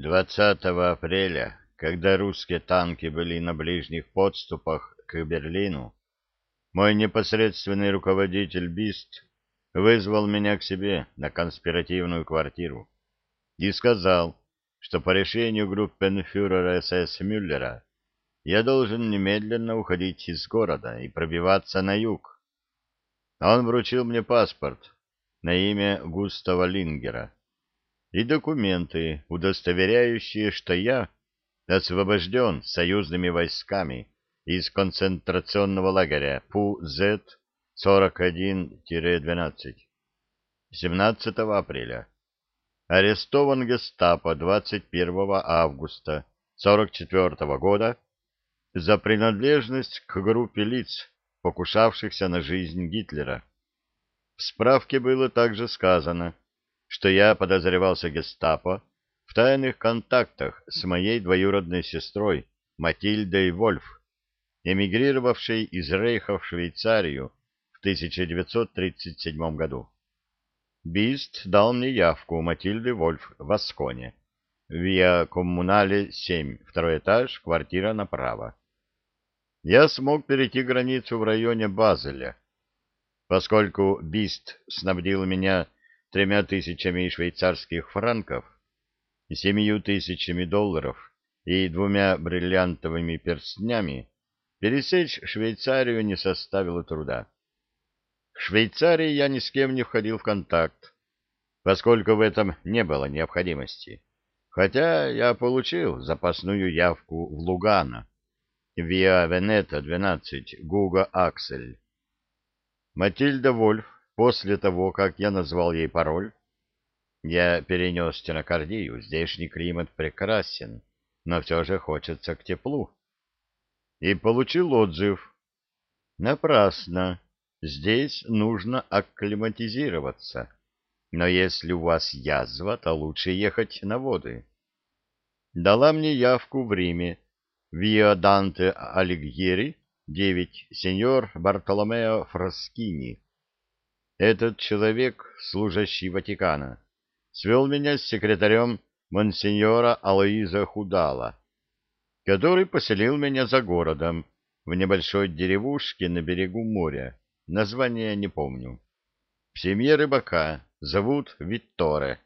20 апреля, когда русские танки были на ближних подступах к Берлину, мой непосредственный руководитель Бист вызвал меня к себе на конспиративную квартиру и сказал, что по решению группенфюрера СС Мюллера я должен немедленно уходить из города и пробиваться на юг. Он вручил мне паспорт на имя Густава Лингера и документы, удостоверяющие, что я освобожден союзными войсками из концентрационного лагеря ПУЗ-41-12 17 апреля. Арестован гестапо 21 августа 44 года за принадлежность к группе лиц, покушавшихся на жизнь Гитлера. В справке было также сказано, что я подозревался гестапо в тайных контактах с моей двоюродной сестрой Матильдой Вольф, эмигрировавшей из Рейха в Швейцарию в 1937 году. Бист дал мне явку Матильды Вольф в Асконе. Виа Коммунале 7, второй этаж, квартира направо. Я смог перейти границу в районе Базеля. Поскольку Бист снабдил меня тремя тысячами швейцарских франков, семью тысячами долларов и двумя бриллиантовыми перстнями, пересечь Швейцарию не составило труда. В Швейцарии я ни с кем не входил в контакт, поскольку в этом не было необходимости, хотя я получил запасную явку в Лугано, Виа Венета 12, Гуга Аксель. Матильда Вольф, после того, как я назвал ей пароль, я перенес стенокардию, здешний климат прекрасен, но все же хочется к теплу. И получил отзыв. Напрасно. Здесь нужно акклиматизироваться. Но если у вас язва, то лучше ехать на воды. Дала мне явку в Риме. Виа Данте Алигьери, 9, сеньор Бартоломео Фраскини. Этот человек, служащий Ватикана, свел меня с секретарем монсеньора Алоиза Худала, который поселил меня за городом, в небольшой деревушке на берегу моря. Название не помню. В семье рыбака зовут Витторе.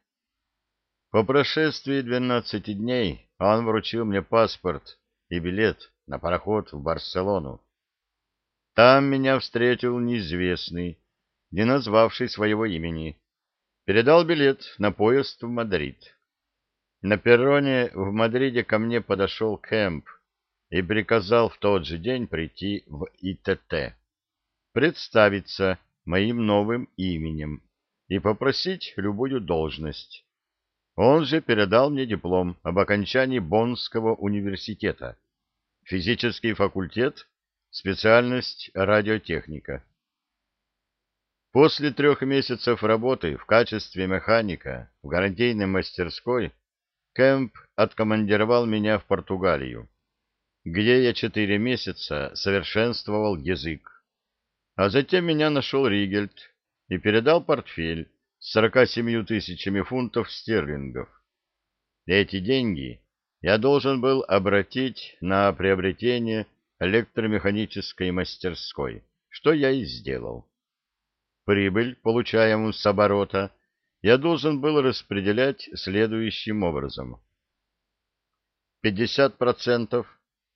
По прошествии двенадцати дней он вручил мне паспорт и билет на пароход в Барселону. Там меня встретил неизвестный, не назвавший своего имени. Передал билет на поезд в Мадрид. На перроне в Мадриде ко мне подошел Кэмп и приказал в тот же день прийти в ИТТ представиться моим новым именем и попросить любую должность. Он же передал мне диплом об окончании Боннского университета, физический факультет, специальность радиотехника. После трех месяцев работы в качестве механика в гарантийной мастерской Кэмп откомандировал меня в Португалию, где я четыре месяца совершенствовал язык а затем меня нашел Ригельд и передал портфель с 47 тысячами фунтов стерлингов. Эти деньги я должен был обратить на приобретение электромеханической мастерской, что я и сделал. Прибыль, получаемую с оборота, я должен был распределять следующим образом. 50%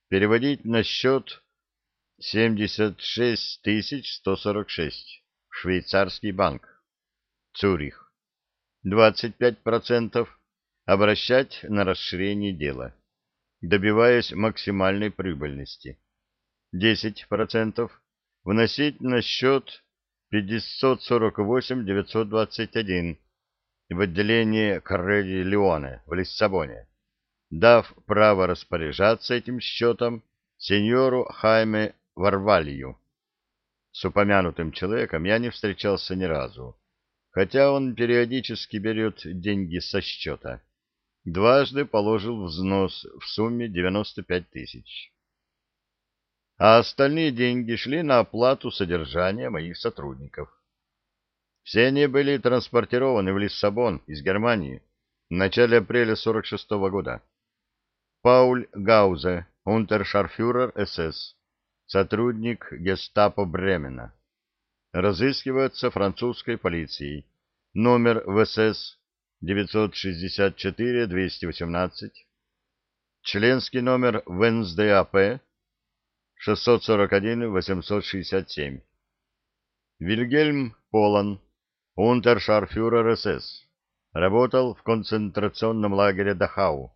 переводить на счет 76 146. Швейцарский банк. Цюрих. 25% обращать на расширение дела, добиваясь максимальной прибыльности. 10% вносить на счет 548 921 в отделение Каррелли Леоне в Лиссабоне, дав право распоряжаться этим счетом сеньору Хайме Варвалью. С упомянутым человеком я не встречался ни разу, хотя он периодически берет деньги со счета. Дважды положил взнос в сумме 95 тысяч. А остальные деньги шли на оплату содержания моих сотрудников. Все они были транспортированы в Лиссабон из Германии в начале апреля 46 -го года. Пауль Гаузе, унтершарфюрер СС, сотрудник гестапо Бремена. Разыскивается французской полицией. Номер ВСС 964-218. Членский номер ВНСДАП 641-867. Вильгельм Полан, унтершарфюрер СС. Работал в концентрационном лагере Дахау.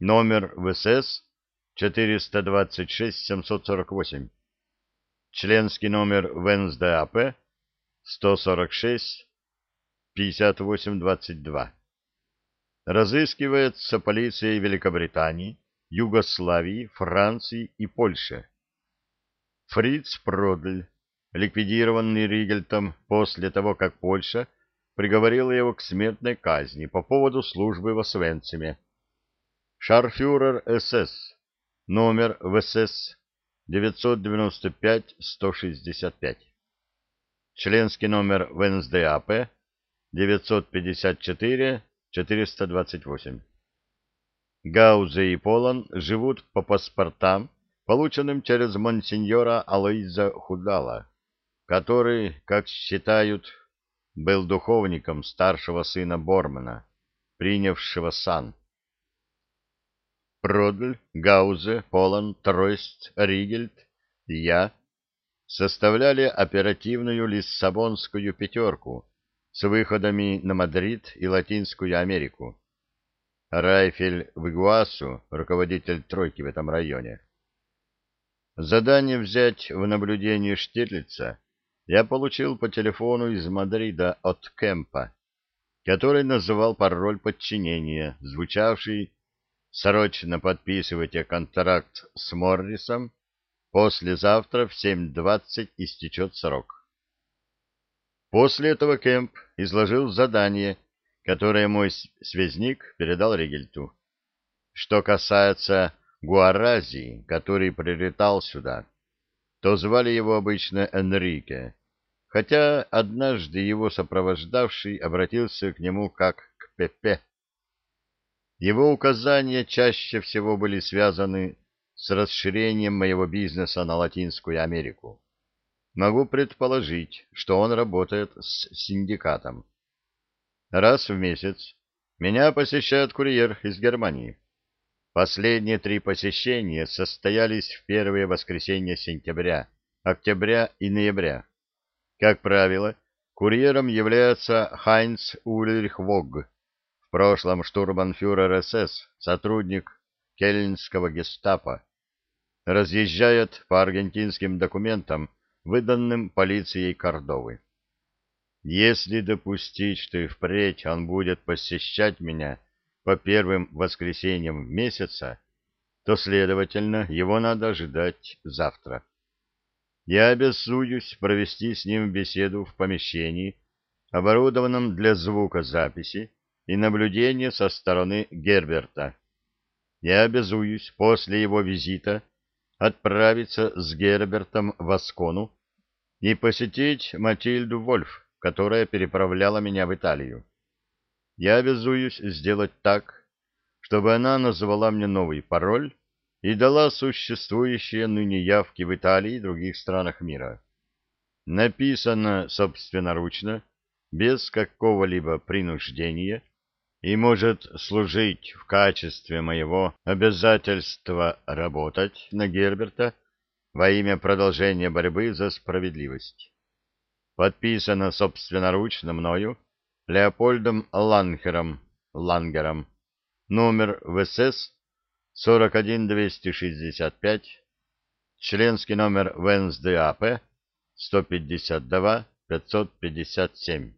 Номер ВСС 426-748. Членский номер ВНСДАП 146-5822. Разыскивается полицией Великобритании, Югославии, Франции и Польши. Фриц Продль, ликвидированный Ригельтом после того, как Польша приговорила его к смертной казни по поводу службы в Освенциме. Шарфюрер СС, номер ВСС 995-165. Членский номер ВНСДАП 954-428. Гаузе и Полон живут по паспортам, полученным через монсеньора Алоиза Худала, который, как считают, был духовником старшего сына Бормана, принявшего сан. Продль, Гаузе, Полон, Тройст, Ригельд и я составляли оперативную Лиссабонскую пятерку с выходами на Мадрид и Латинскую Америку. Райфель Вигуасу, руководитель тройки в этом районе. Задание взять в наблюдение Штирлица я получил по телефону из Мадрида от Кемпа, который называл пароль подчинения, звучавший Срочно подписывайте контракт с Моррисом. Послезавтра в 7.20 истечет срок. После этого Кемп изложил задание, которое мой связник передал Ригельту. Что касается Гуарази, который прилетал сюда, то звали его обычно Энрике, хотя однажды его сопровождавший обратился к нему как к Пепе. Его указания чаще всего были связаны с расширением моего бизнеса на Латинскую Америку. Могу предположить, что он работает с синдикатом. Раз в месяц меня посещает курьер из Германии. Последние три посещения состоялись в первые воскресенья сентября, октября и ноября. Как правило, курьером является Хайнц Ульрих Вогг, в прошлом штурманфюрер СС, сотрудник кельнского гестапо, разъезжает по аргентинским документам, выданным полицией Кордовы. Если допустить, что и впредь он будет посещать меня по первым воскресеньям месяца, то, следовательно, его надо ожидать завтра. Я обязуюсь провести с ним беседу в помещении, оборудованном для звукозаписи, и наблюдение со стороны Герберта. Я обязуюсь после его визита отправиться с Гербертом в Аскону и посетить Матильду Вольф, которая переправляла меня в Италию. Я обязуюсь сделать так, чтобы она назвала мне новый пароль и дала существующие ныне явки в Италии и других странах мира. Написано собственноручно, без какого-либо принуждения, и может служить в качестве моего обязательства работать на Герберта во имя продолжения борьбы за справедливость. Подписано собственноручно мною Леопольдом Ланхером, Лангером, номер ВСС 41265, членский номер ВНСДАП 152 557.